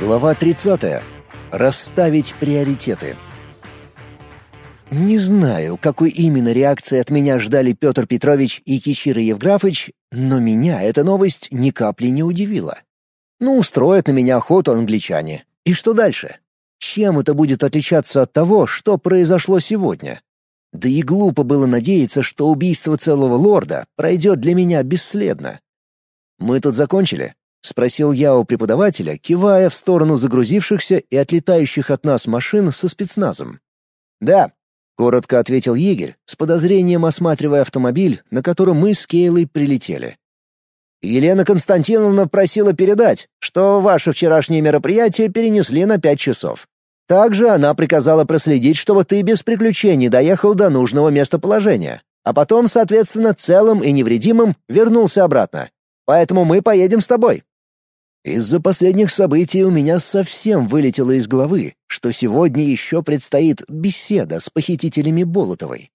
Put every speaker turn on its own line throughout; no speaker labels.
Глава 30. Расставить приоритеты. Не знаю, какой именно реакции от меня ждали Петр Петрович и Кичира Евграфович, но меня эта новость ни капли не удивила. Ну, устроят на меня охоту англичане. И что дальше? Чем это будет отличаться от того, что произошло сегодня? Да и глупо было надеяться, что убийство целого лорда пройдет для меня бесследно. Мы тут закончили? — спросил я у преподавателя, кивая в сторону загрузившихся и отлетающих от нас машин со спецназом. «Да», — коротко ответил егерь, с подозрением осматривая автомобиль, на котором мы с Кейлой прилетели. «Елена Константиновна просила передать, что ваше вчерашнее мероприятие перенесли на пять часов. Также она приказала проследить, чтобы ты без приключений доехал до нужного местоположения, а потом, соответственно, целым и невредимым вернулся обратно. Поэтому мы поедем с тобой. Из-за последних событий у меня совсем вылетело из головы, что сегодня еще предстоит беседа с похитителями Болотовой.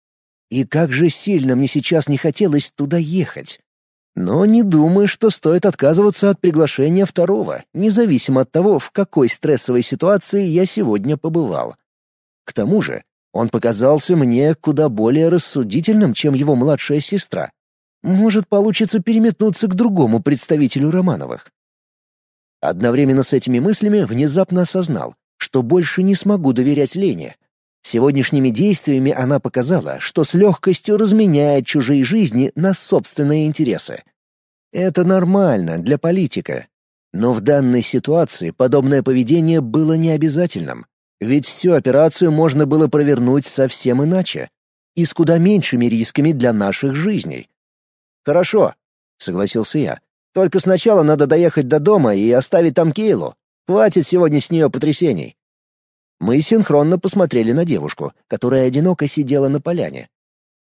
И как же сильно мне сейчас не хотелось туда ехать. Но не думаю, что стоит отказываться от приглашения второго, независимо от того, в какой стрессовой ситуации я сегодня побывал. К тому же, он показался мне куда более рассудительным, чем его младшая сестра. Может, получится переметнуться к другому представителю Романовых. Одновременно с этими мыслями внезапно осознал, что больше не смогу доверять Лене. Сегодняшними действиями она показала, что с легкостью разменяет чужие жизни на собственные интересы. Это нормально для политика. Но в данной ситуации подобное поведение было необязательным, ведь всю операцию можно было провернуть совсем иначе и с куда меньшими рисками для наших жизней. «Хорошо», — согласился я. Только сначала надо доехать до дома и оставить там Кейлу. Хватит сегодня с нее потрясений». Мы синхронно посмотрели на девушку, которая одиноко сидела на поляне.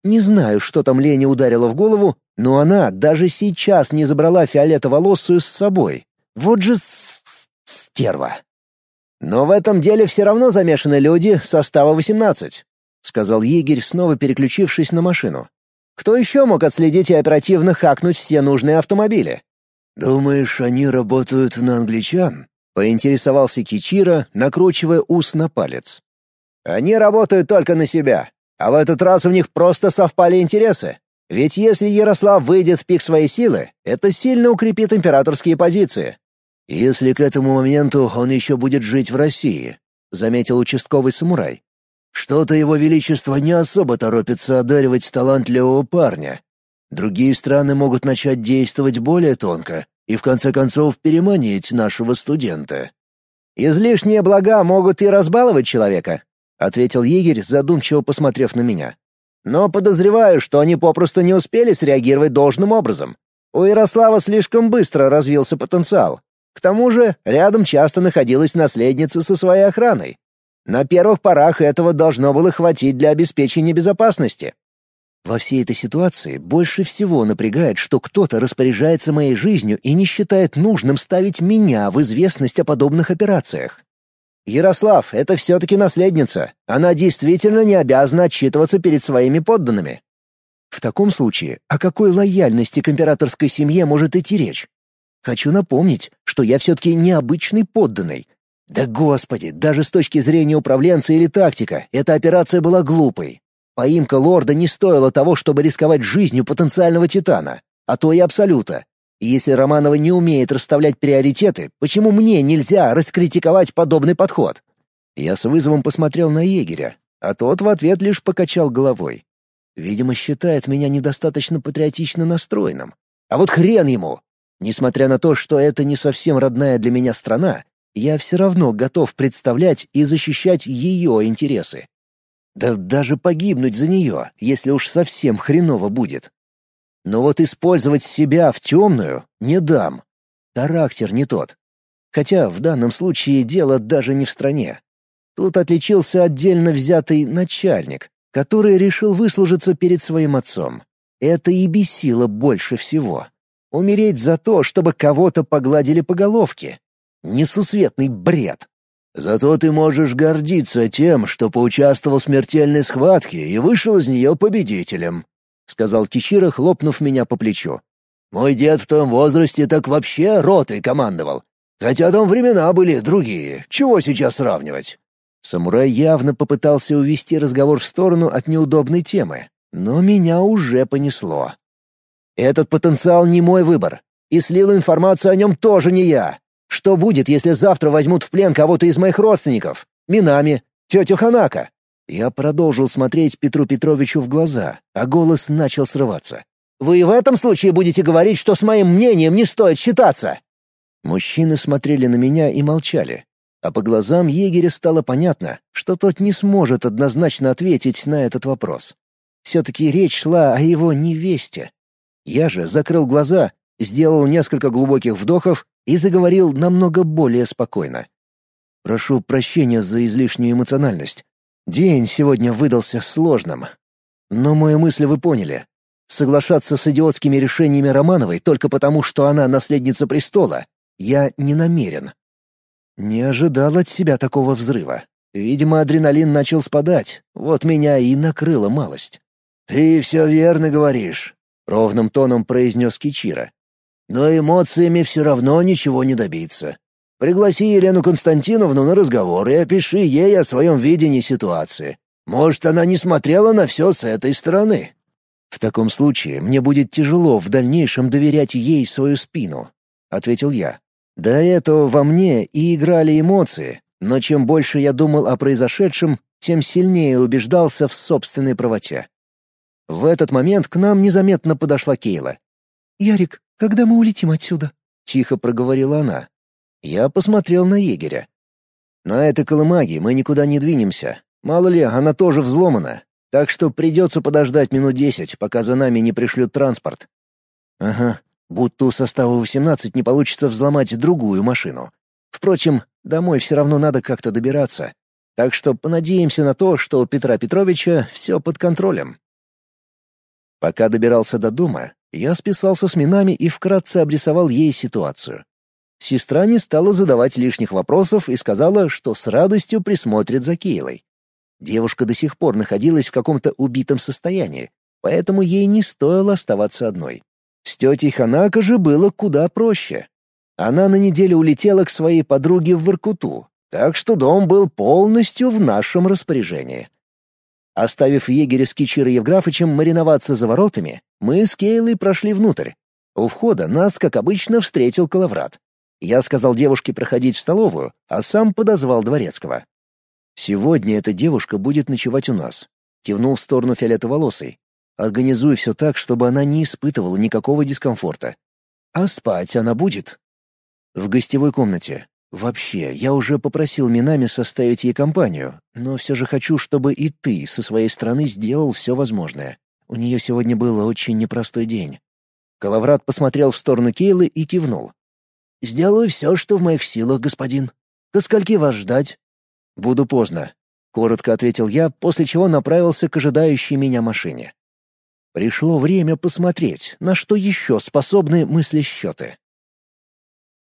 Не знаю, что там Лене ударило в голову, но она даже сейчас не забрала фиолетоволосую с собой. Вот же с -с стерва. «Но в этом деле все равно замешаны люди состава 18», — сказал егерь, снова переключившись на машину. «Кто еще мог отследить и оперативно хакнуть все нужные автомобили?»
«Думаешь, они работают на англичан?» — поинтересовался Кичира, накручивая ус на палец.
«Они работают только на себя, а в этот раз у них просто совпали интересы. Ведь если Ярослав выйдет в пик своей силы, это сильно укрепит императорские позиции».
«Если к этому моменту он еще будет жить в России», — заметил участковый самурай. «Что-то его величество не особо торопится одаривать талантливого парня, Другие страны могут начать действовать более тонко и в конце концов переманить нашего студента.
«Излишние блага могут и разбаловать человека», — ответил егерь, задумчиво посмотрев на меня. «Но подозреваю, что они попросту не успели среагировать должным образом. У Ярослава слишком быстро развился потенциал. К тому же рядом часто находилась наследница со своей охраной. На первых порах этого должно было хватить для обеспечения безопасности. Во всей этой ситуации больше всего напрягает, что кто-то распоряжается моей жизнью и не считает нужным ставить меня в известность о подобных операциях. Ярослав — это все-таки наследница. Она действительно не обязана отчитываться перед своими подданными. В таком случае, о какой лояльности к императорской семье может идти речь? Хочу напомнить, что я все-таки необычный подданный. Да господи, даже с точки зрения управленца или тактика, эта операция была глупой. Поимка лорда не стоила того, чтобы рисковать жизнью потенциального титана, а то и абсолюта. И если Романова не умеет расставлять приоритеты, почему мне нельзя раскритиковать подобный подход? Я с вызовом посмотрел на егеря, а тот в ответ лишь покачал головой. Видимо, считает меня недостаточно патриотично настроенным. А вот хрен ему! Несмотря на то, что это не совсем родная для меня страна, я все равно готов представлять и защищать ее интересы. Да даже погибнуть за нее, если уж совсем хреново будет. Но вот использовать себя в темную не дам. Характер не тот. Хотя в данном случае дело даже не в стране. Тут отличился отдельно взятый начальник, который решил выслужиться перед своим отцом. Это и бесило больше всего. Умереть за то, чтобы кого-то погладили по головке. Несусветный бред.
Зато ты можешь гордиться тем, что поучаствовал в смертельной схватке и вышел из нее победителем», — сказал Кичира, хлопнув меня по плечу. «Мой дед в том возрасте так вообще ротой командовал. Хотя там времена были другие, чего сейчас сравнивать?»
Самурай явно попытался увести разговор в сторону от неудобной темы, но меня уже понесло. «Этот потенциал не мой выбор, и слил информацию о нем тоже не я. Что будет, если завтра возьмут в плен кого-то из моих родственников? Минами, тетю Ханака?» Я продолжил смотреть Петру Петровичу в глаза, а голос начал срываться. «Вы в этом случае будете говорить, что с моим мнением не стоит считаться?» Мужчины смотрели на меня и молчали, а по глазам егеря стало понятно, что тот не сможет однозначно ответить на этот вопрос. Все-таки речь шла о его невесте. Я же закрыл глаза, сделал несколько глубоких вдохов и заговорил намного более спокойно. «Прошу прощения за излишнюю эмоциональность. День сегодня выдался сложным. Но мои мысли вы поняли. Соглашаться с идиотскими решениями Романовой только потому, что она наследница престола, я не намерен. Не ожидал от себя такого взрыва. Видимо, адреналин начал спадать, вот меня и накрыла малость.
«Ты все верно говоришь», — ровным тоном произнес Кичира. «Но эмоциями все равно ничего не добиться. Пригласи Елену Константиновну на разговор и опиши ей о своем видении ситуации. Может, она не смотрела на все с этой стороны».
«В таком случае мне будет тяжело в дальнейшем доверять ей свою спину», — ответил я. До этого во мне и играли эмоции, но чем больше я думал о произошедшем, тем сильнее убеждался в собственной правоте. В этот момент к нам незаметно подошла Кейла.
«Ярик, когда мы улетим отсюда?»
— тихо проговорила она. Я посмотрел на егеря. «На этой колымаге мы никуда не двинемся. Мало ли, она тоже взломана. Так что придется подождать минут десять, пока за нами не пришлют транспорт». «Ага, Будто у состава 18 не получится взломать другую машину. Впрочем, домой все равно надо как-то добираться. Так что понадеемся на то, что у Петра Петровича все под контролем. Пока добирался до дома, я списался с Минами и вкратце обрисовал ей ситуацию. Сестра не стала задавать лишних вопросов и сказала, что с радостью присмотрит за Кейлой. Девушка до сих пор находилась в каком-то убитом состоянии, поэтому ей не стоило оставаться одной. С тетей Ханако же было куда проще. Она на неделю улетела к своей подруге в Воркуту, так что дом был полностью в нашем распоряжении. Оставив егеря с Кичирой Евграфычем мариноваться за воротами, мы с Кейлой прошли внутрь. У входа нас, как обычно, встретил Калаврат. Я сказал девушке проходить в столовую, а сам подозвал Дворецкого. «Сегодня эта девушка будет ночевать у нас», — кивнул в сторону фиолетоволосой, Организуй все так, чтобы она не испытывала никакого дискомфорта. А спать она будет? В гостевой комнате. Вообще, я уже попросил Минами составить ей компанию, но все же хочу, чтобы и ты со своей стороны сделал все возможное. У нее сегодня был очень непростой день. Калаврат посмотрел в сторону Кейлы и кивнул. «Сделаю все, что в моих силах, господин. До скольки вас ждать?» «Буду поздно», — коротко ответил я, после чего направился к ожидающей меня машине. Пришло время посмотреть, на что еще способны мысли-счеты.